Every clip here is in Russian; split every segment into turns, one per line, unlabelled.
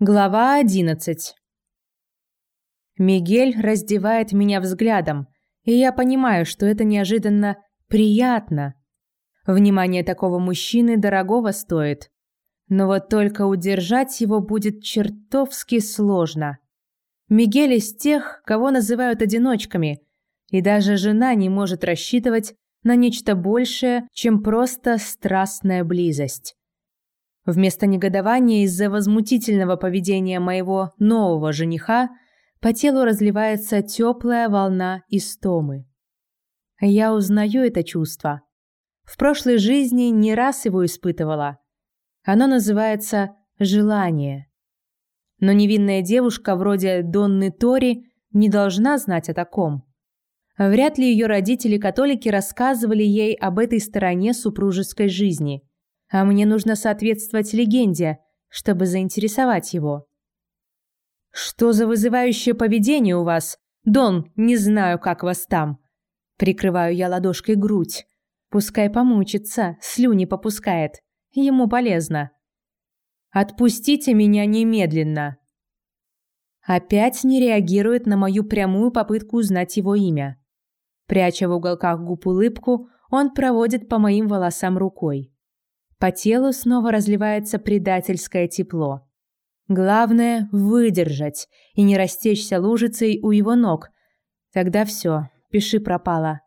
Глава 11. Мигель раздевает меня взглядом, и я понимаю, что это неожиданно приятно. Внимание такого мужчины дорогого стоит. Но вот только удержать его будет чертовски сложно. Мигель из тех, кого называют одиночками, и даже жена не может рассчитывать на нечто большее, чем просто страстная близость. Вместо негодования из-за возмутительного поведения моего нового жениха по телу разливается теплая волна истомы. Я узнаю это чувство. В прошлой жизни не раз его испытывала. Оно называется «желание». Но невинная девушка вроде Донны Тори не должна знать о таком. Вряд ли ее родители-католики рассказывали ей об этой стороне супружеской жизни – а мне нужно соответствовать легенде, чтобы заинтересовать его. «Что за вызывающее поведение у вас? Дон, не знаю, как вас там». Прикрываю я ладошкой грудь. Пускай помучится, слюни попускает. Ему полезно. «Отпустите меня немедленно!» Опять не реагирует на мою прямую попытку узнать его имя. Пряча в уголках губ улыбку, он проводит по моим волосам рукой. По телу снова разливается предательское тепло. Главное – выдержать и не растечься лужицей у его ног. Тогда все, пиши пропало.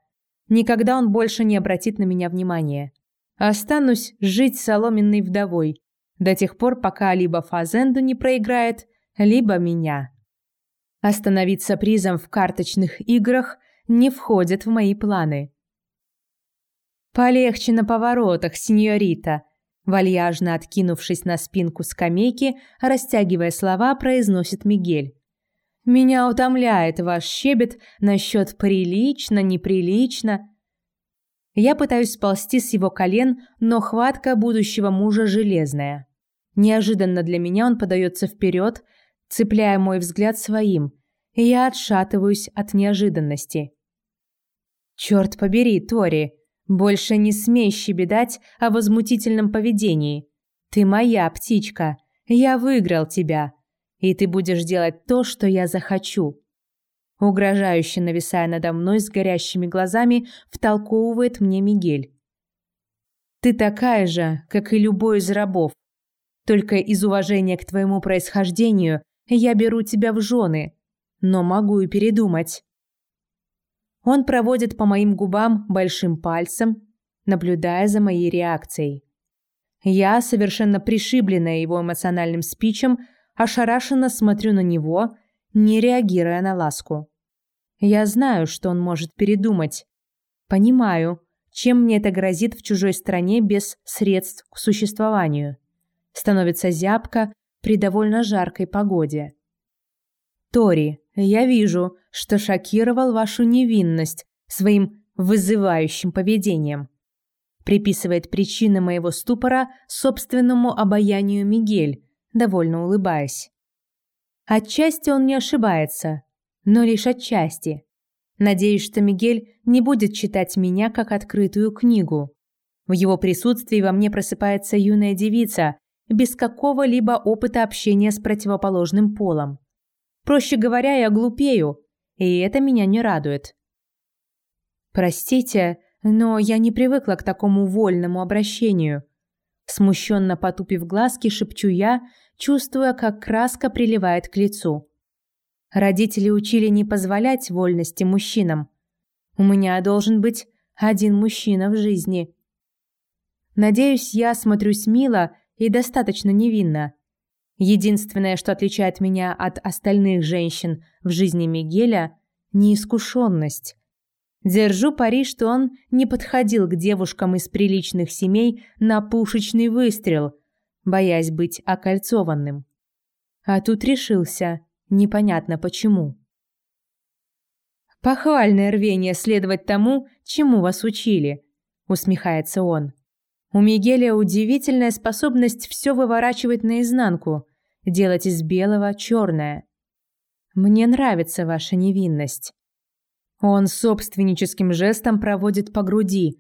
Никогда он больше не обратит на меня внимания. Останусь жить соломенной вдовой до тех пор, пока либо Фазенду не проиграет, либо меня. Остановиться призом в карточных играх не входит в мои планы. «Полегче на поворотах, сеньорита!» Вальяжно откинувшись на спинку скамейки, растягивая слова, произносит Мигель. «Меня утомляет ваш щебет насчет прилично, неприлично». Я пытаюсь сползти с его колен, но хватка будущего мужа железная. Неожиданно для меня он подается вперед, цепляя мой взгляд своим, и я отшатываюсь от неожиданности. «Черт побери, Тори!» Больше не смей щебетать о возмутительном поведении. Ты моя птичка. Я выиграл тебя. И ты будешь делать то, что я захочу. Угрожающе нависая надо мной с горящими глазами, втолковывает мне Мигель. Ты такая же, как и любой из рабов. Только из уважения к твоему происхождению я беру тебя в жены, но могу и передумать. Он проводит по моим губам большим пальцем, наблюдая за моей реакцией. Я, совершенно пришибленная его эмоциональным спичем, ошарашенно смотрю на него, не реагируя на ласку. Я знаю, что он может передумать. Понимаю, чем мне это грозит в чужой стране без средств к существованию. Становится зябко при довольно жаркой погоде. Тори, я вижу, что шокировал вашу невинность своим вызывающим поведением. Приписывает причины моего ступора собственному обаянию Мигель, довольно улыбаясь. Отчасти он не ошибается, но лишь отчасти. Надеюсь, что Мигель не будет читать меня как открытую книгу. В его присутствии во мне просыпается юная девица, без какого-либо опыта общения с противоположным полом. Проще говоря, я глупею, и это меня не радует. Простите, но я не привыкла к такому вольному обращению. Смущенно потупив глазки, шепчу я, чувствуя, как краска приливает к лицу. Родители учили не позволять вольности мужчинам. У меня должен быть один мужчина в жизни. Надеюсь, я смотрюсь мило и достаточно невинно. Единственное, что отличает меня от остальных женщин в жизни Мигеля – неискушенность. Держу пари, что он не подходил к девушкам из приличных семей на пушечный выстрел, боясь быть окольцованным. А тут решился, непонятно почему. «Похвальное рвение следовать тому, чему вас учили», – усмехается он. У Мигеля удивительная способность все выворачивать наизнанку, делать из белого черное. Мне нравится ваша невинность. Он собственническим жестом проводит по груди.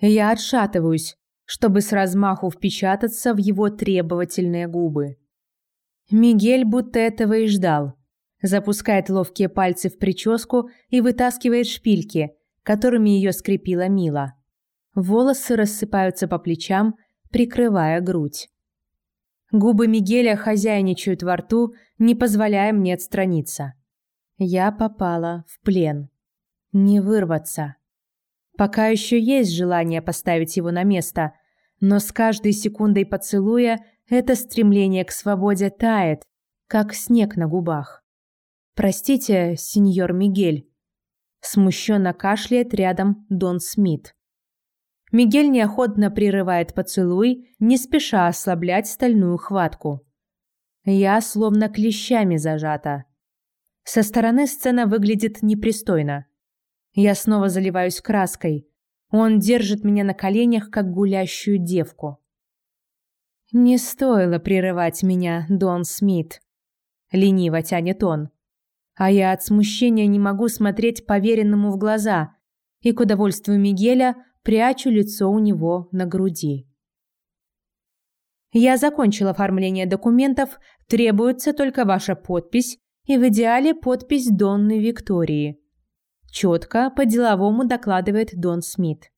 Я отшатываюсь, чтобы с размаху впечататься в его требовательные губы. Мигель будто этого и ждал. Запускает ловкие пальцы в прическу и вытаскивает шпильки, которыми ее скрепила Мила. Волосы рассыпаются по плечам, прикрывая грудь. Губы Мигеля хозяйничают во рту, не позволяя мне отстраниться. Я попала в плен. Не вырваться. Пока еще есть желание поставить его на место, но с каждой секундой поцелуя это стремление к свободе тает, как снег на губах. «Простите, сеньор Мигель», – смущенно кашляет рядом Дон Смит. Мигель неохотно прерывает поцелуй, не спеша ослаблять стальную хватку. Я словно клещами зажата. Со стороны сцена выглядит непристойно. Я снова заливаюсь краской. Он держит меня на коленях, как гулящую девку. Не стоило прерывать меня, Дон Смит. Лениво тянет он. А я от смущения не могу смотреть поверенному в глаза и к удовольствию Мигеля прячу лицо у него на груди. Я закончил оформление документов, требуется только ваша подпись и в идеале подпись Донны Виктории. Четко, по-деловому докладывает Дон Смит.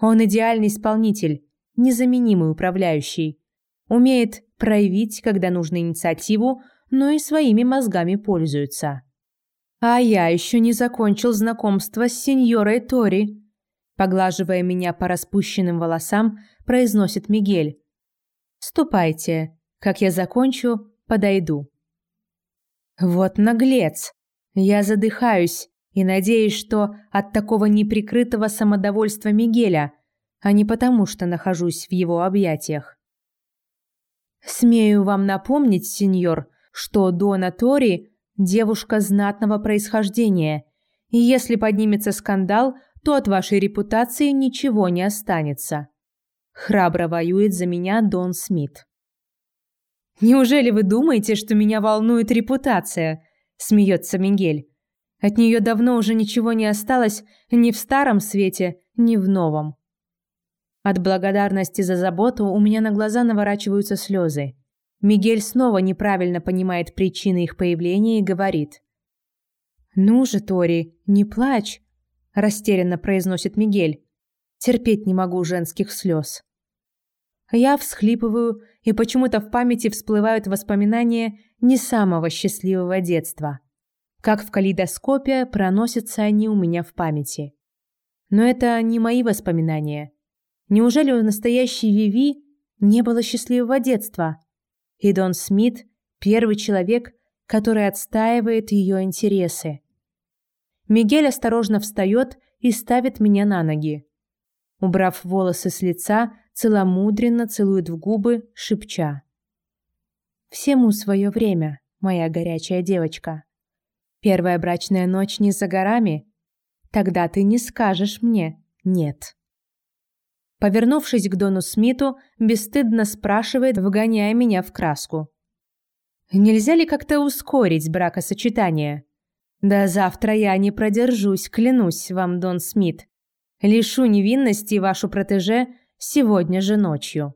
Он идеальный исполнитель, незаменимый управляющий. Умеет проявить, когда нужно инициативу, но и своими мозгами пользуется. А я еще не закончил знакомство с сеньорой Тори, Поглаживая меня по распущенным волосам, произносит Мигель. «Ступайте. Как я закончу, подойду». Вот наглец. Я задыхаюсь и надеюсь, что от такого неприкрытого самодовольства Мигеля, а не потому, что нахожусь в его объятиях. Смею вам напомнить, сеньор, что Дона Тори – девушка знатного происхождения, и если поднимется скандал, то от вашей репутации ничего не останется. Храбро воюет за меня Дон Смит. Неужели вы думаете, что меня волнует репутация? Смеется Мигель. От нее давно уже ничего не осталось ни в старом свете, ни в новом. От благодарности за заботу у меня на глаза наворачиваются слезы. Мигель снова неправильно понимает причины их появления и говорит. «Ну же, Тори, не плачь растерянно произносит Мигель. Терпеть не могу женских слез. Я всхлипываю, и почему-то в памяти всплывают воспоминания не самого счастливого детства. Как в калейдоскопе проносятся они у меня в памяти. Но это не мои воспоминания. Неужели у настоящей Виви не было счастливого детства? И Дон Смит – первый человек, который отстаивает ее интересы. Мигель осторожно встает и ставит меня на ноги. Убрав волосы с лица, целомудренно целует в губы, шепча. «Всему свое время, моя горячая девочка. Первая брачная ночь не за горами. Тогда ты не скажешь мне «нет». Повернувшись к Дону Смиту, бесстыдно спрашивает, вгоняя меня в краску. «Нельзя ли как-то ускорить бракосочетание?» До завтра я не продержусь, клянусь вам, Дон Смит. Лишу невинности вашу протеже сегодня же ночью.